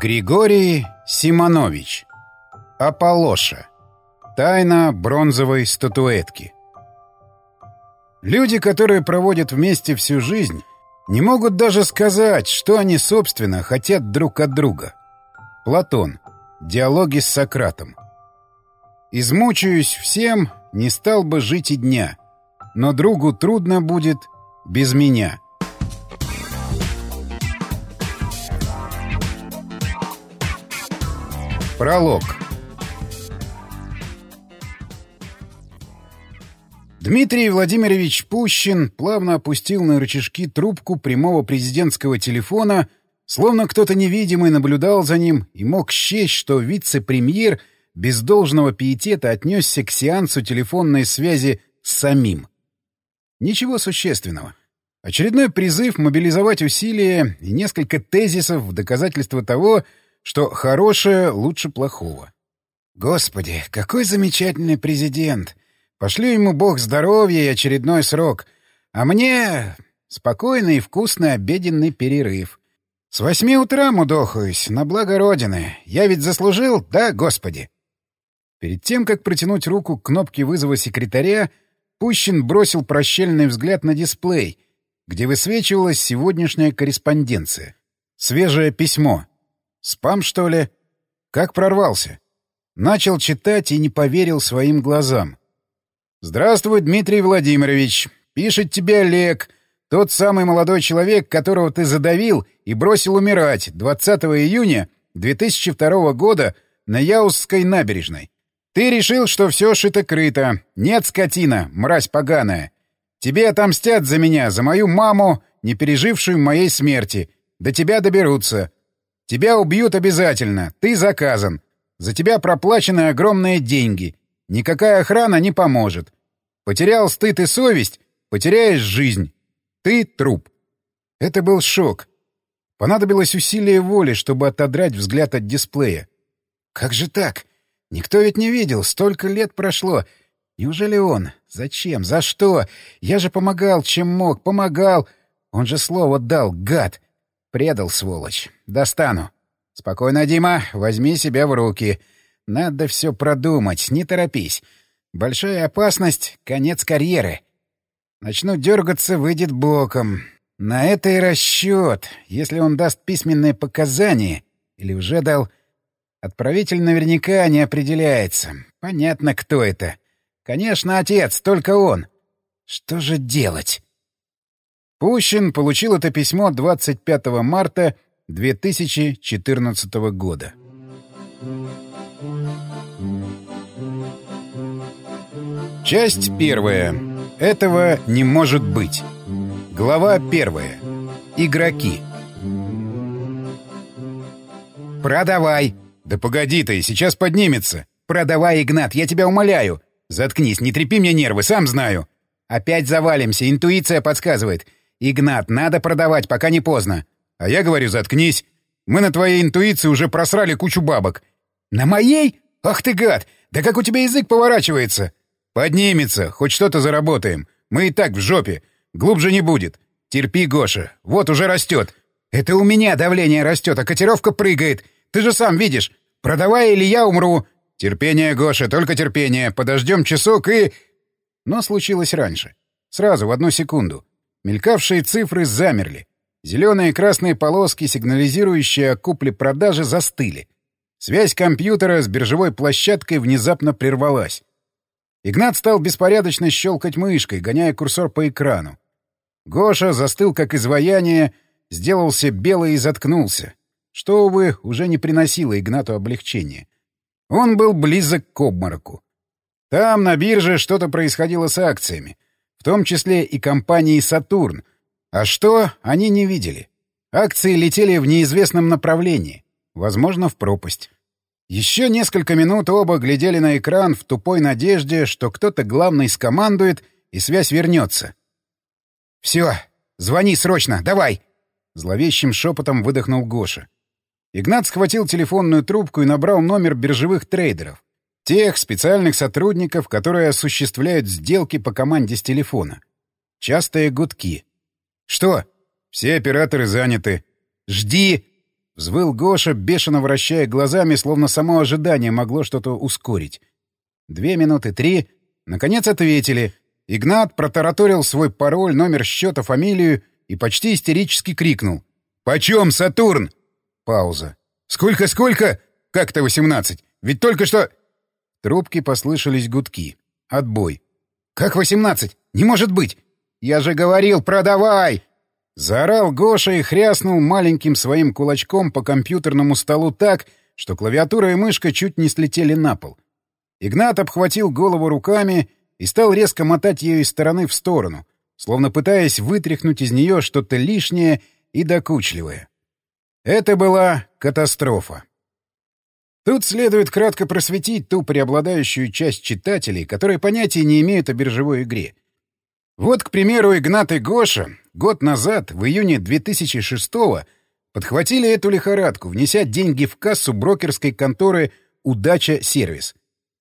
Григорий Симонович. Аполоша. Тайна бронзовой статуэтки. Люди, которые проводят вместе всю жизнь, не могут даже сказать, что они, собственно, хотят друг от друга. Платон. Диалоги с Сократом. «Измучаюсь всем, не стал бы жить и дня, но другу трудно будет без меня». Пролог. Дмитрий Владимирович Пущин плавно опустил на рычажки трубку прямого президентского телефона, словно кто-то невидимый наблюдал за ним и мог счесть, что вице-премьер без должного пиетета отнесся к сеансу телефонной связи с самим. Ничего существенного. Очередной призыв мобилизовать усилия и несколько тезисов в доказательство того, что хорошее лучше плохого. Господи, какой замечательный президент! Пошлю ему бог здоровья и очередной срок. А мне спокойный и вкусный обеденный перерыв. С восьми утра мудохаюсь, на благо Родины. Я ведь заслужил, да, Господи? Перед тем, как протянуть руку к кнопке вызова секретаря, Пущин бросил прощальный взгляд на дисплей, где высвечивалась сегодняшняя корреспонденция. Свежее письмо. Спам, что ли? Как прорвался? Начал читать и не поверил своим глазам. «Здравствуй, Дмитрий Владимирович. Пишет тебе Олег, тот самый молодой человек, которого ты задавил и бросил умирать 20 июня 2002 года на Яузской набережной. Ты решил, что все шито-крыто. Нет, скотина, мразь поганая. Тебе отомстят за меня, за мою маму, не пережившую моей смерти. До тебя доберутся. Тебя убьют обязательно. Ты заказан. За тебя проплачены огромные деньги. Никакая охрана не поможет. Потерял стыд и совесть, потеряешь жизнь. Ты — труп. Это был шок. Понадобилось усилие воли, чтобы отодрать взгляд от дисплея. Как же так? Никто ведь не видел, столько лет прошло. Неужели он? Зачем? За что? Я же помогал, чем мог, помогал. Он же слово дал, гад. Предал, сволочь. Достану. Спокойно, Дима, возьми себя в руки. Надо все продумать, не торопись. Большая опасность — конец карьеры. Начну дергаться, выйдет боком. На это и расчет. Если он даст письменные показания, или уже дал... Отправитель наверняка не определяется. Понятно, кто это. Конечно, отец, только он. Что же делать? Пущин получил это письмо 25 марта 2014 года. Часть первая. Этого не может быть. Глава первая. Игроки. «Продавай!» «Да погоди ты, сейчас поднимется!» «Продавай, Игнат, я тебя умоляю!» «Заткнись, не трепи мне нервы, сам знаю!» «Опять завалимся, интуиция подсказывает!» «Игнат, надо продавать, пока не поздно». «А я говорю, заткнись. Мы на твоей интуиции уже просрали кучу бабок». «На моей? Ах ты гад! Да как у тебя язык поворачивается?» «Поднимется, хоть что-то заработаем. Мы и так в жопе. Глубже не будет. Терпи, Гоша. Вот уже растет. Это у меня давление растет, а котировка прыгает. Ты же сам видишь. Продавай или я умру. Терпение, Гоша, только терпение. Подождем часок и... Но случилось раньше. Сразу, в одну секунду. Мелькавшие цифры замерли. Зеленые и красные полоски, сигнализирующие о купле-продаже, застыли. Связь компьютера с биржевой площадкой внезапно прервалась. Игнат стал беспорядочно щелкать мышкой, гоняя курсор по экрану. Гоша застыл как изваяние, сделался белый и заткнулся, что, увы, уже не приносило Игнату облегчения. Он был близок к обмороку. Там, на бирже, что-то происходило с акциями в том числе и компании «Сатурн». А что, они не видели. Акции летели в неизвестном направлении, возможно, в пропасть. Еще несколько минут оба глядели на экран в тупой надежде, что кто-то главный скомандует, и связь вернется. «Все, звони срочно, давай!» Зловещим шепотом выдохнул Гоша. Игнат схватил телефонную трубку и набрал номер биржевых трейдеров. Тех специальных сотрудников, которые осуществляют сделки по команде с телефона. Частые гудки. «Что?» «Все операторы заняты». «Жди!» Взвыл Гоша, бешено вращая глазами, словно само ожидание могло что-то ускорить. Две минуты, три. Наконец ответили. Игнат протараторил свой пароль, номер счета, фамилию и почти истерически крикнул. «Почем, Сатурн?» Пауза. «Сколько-сколько? Как-то восемнадцать. Ведь только что...» Трубки послышались гудки. Отбой. «Как восемнадцать? Не может быть! Я же говорил, продавай!» Заорал Гоша и хряснул маленьким своим кулачком по компьютерному столу так, что клавиатура и мышка чуть не слетели на пол. Игнат обхватил голову руками и стал резко мотать ее из стороны в сторону, словно пытаясь вытряхнуть из нее что-то лишнее и докучливое. Это была катастрофа. Тут следует кратко просветить ту преобладающую часть читателей, которые понятия не имеют о биржевой игре. Вот, к примеру, Игнат и Гоша год назад, в июне 2006-го, подхватили эту лихорадку, внеся деньги в кассу брокерской конторы «Удача Сервис».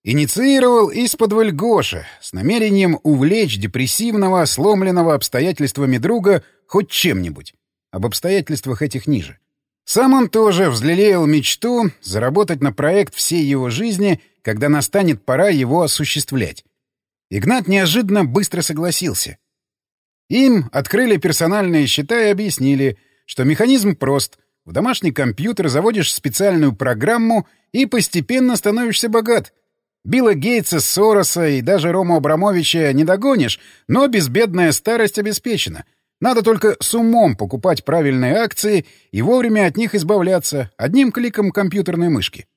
Инициировал из-под Гоша с намерением увлечь депрессивного, сломленного обстоятельствами друга хоть чем-нибудь. Об обстоятельствах этих ниже. Сам он тоже взлелеял мечту заработать на проект всей его жизни, когда настанет пора его осуществлять. Игнат неожиданно быстро согласился. Им открыли персональные счета и объяснили, что механизм прост. В домашний компьютер заводишь специальную программу и постепенно становишься богат. Билла Гейтса, Сороса и даже Рому Абрамовича не догонишь, но безбедная старость обеспечена — надо только с умом покупать правильные акции и вовремя от них избавляться одним кликом компьютерной мышки.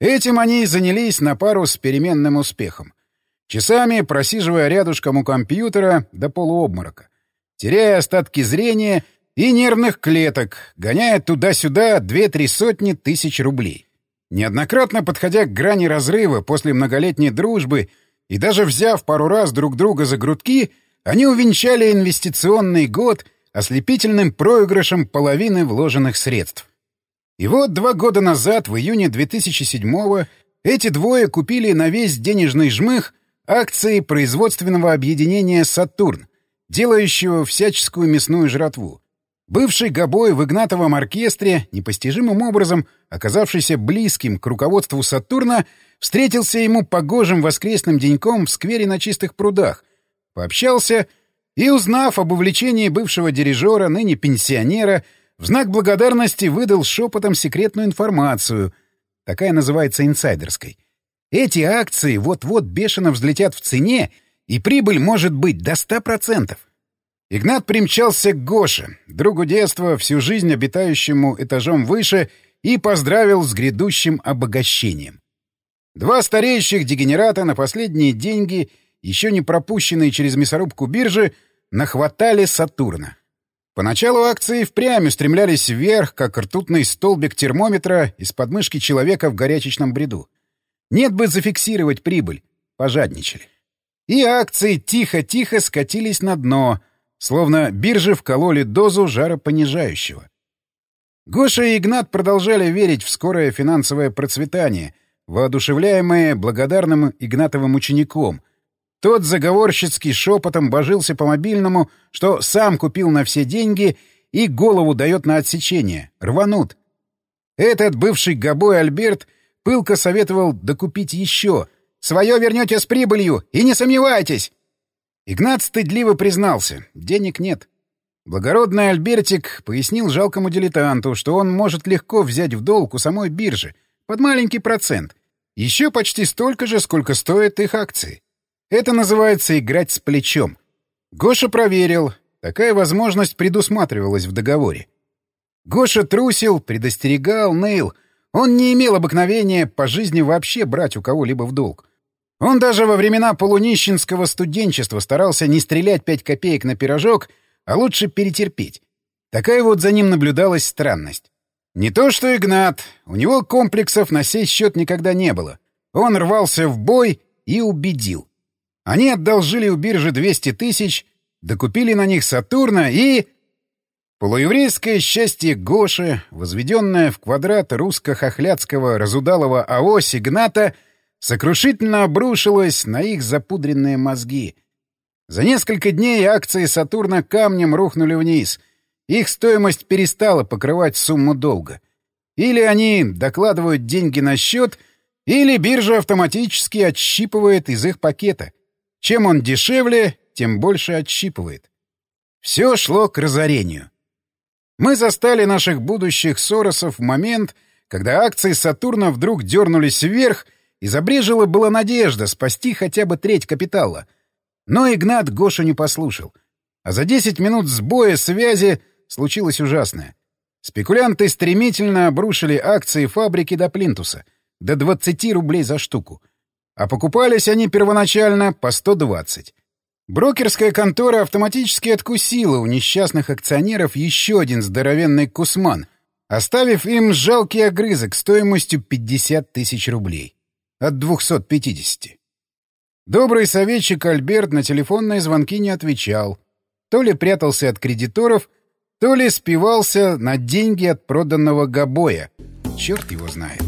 Этим они занялись на пару с переменным успехом. Часами просиживая рядышком у компьютера до полуобморока, теряя остатки зрения и нервных клеток, гоняя туда-сюда две-три сотни тысяч рублей. Неоднократно подходя к грани разрыва после многолетней дружбы и даже взяв пару раз друг друга за грудки — они увенчали инвестиционный год ослепительным проигрышем половины вложенных средств. И вот два года назад, в июне 2007-го, эти двое купили на весь денежный жмых акции производственного объединения «Сатурн», делающего всяческую мясную жратву. Бывший гобой в Игнатовом оркестре, непостижимым образом оказавшийся близким к руководству «Сатурна», встретился ему погожим воскресным деньком в сквере на чистых прудах — Пообщался и, узнав об увлечении бывшего дирижера, ныне пенсионера, в знак благодарности выдал шепотом секретную информацию. Такая называется инсайдерской. Эти акции вот-вот бешено взлетят в цене, и прибыль может быть до ста процентов. Игнат примчался к Гоше, другу детства, всю жизнь обитающему этажом выше, и поздравил с грядущим обогащением. Два стареющих дегенерата на последние деньги — еще не пропущенные через мясорубку биржи, нахватали Сатурна. Поначалу акции впрямь устремлялись вверх, как ртутный столбик термометра из подмышки человека в горячечном бреду. Нет бы зафиксировать прибыль. Пожадничали. И акции тихо-тихо скатились на дно, словно биржи вкололи дозу жаропонижающего. Гоша и Игнат продолжали верить в скорое финансовое процветание, воодушевляемые благодарным Игнатовым учеником — тот заговорщицки шепотом божился по мобильному, что сам купил на все деньги и голову дает на отсечение. Рванут. Этот бывший гобой Альберт пылко советовал докупить еще. «Свое вернете с прибылью, и не сомневайтесь!» Игнат стыдливо признался. Денег нет. Благородный Альбертик пояснил жалкому дилетанту, что он может легко взять в долг у самой биржи под маленький процент. Еще почти столько же, сколько стоят их акции. Это называется играть с плечом. Гоша проверил. Такая возможность предусматривалась в договоре. Гоша трусил, предостерегал, ныл. Он не имел обыкновения по жизни вообще брать у кого-либо в долг. Он даже во времена полунищенского студенчества старался не стрелять пять копеек на пирожок, а лучше перетерпеть. Такая вот за ним наблюдалась странность. Не то что Игнат, у него комплексов на сей счет никогда не было. Он рвался в бой и убедил. Они одолжили у биржи 200 тысяч, докупили на них Сатурна и... Полуеврейское счастье Гоши, возведенное в квадрат русско-хохлядского разудалого АО Сигната, сокрушительно обрушилось на их запудренные мозги. За несколько дней акции Сатурна камнем рухнули вниз. Их стоимость перестала покрывать сумму долга. Или они докладывают деньги на счет, или биржа автоматически отщипывает из их пакета. Чем он дешевле, тем больше отщипывает. Все шло к разорению. Мы застали наших будущих Соросов в момент, когда акции Сатурна вдруг дернулись вверх, и забрежила была надежда спасти хотя бы треть капитала. Но Игнат Гошу не послушал. А за 10 минут сбоя связи случилось ужасное. Спекулянты стремительно обрушили акции фабрики до плинтуса, до 20 рублей за штуку. А покупались они первоначально по 120. Брокерская контора автоматически откусила у несчастных акционеров еще один здоровенный кусман, оставив им жалкий огрызок стоимостью 50 тысяч рублей. От 250. Добрый советчик Альберт на телефонные звонки не отвечал. То ли прятался от кредиторов, то ли спивался на деньги от проданного габоя. Черт его знает.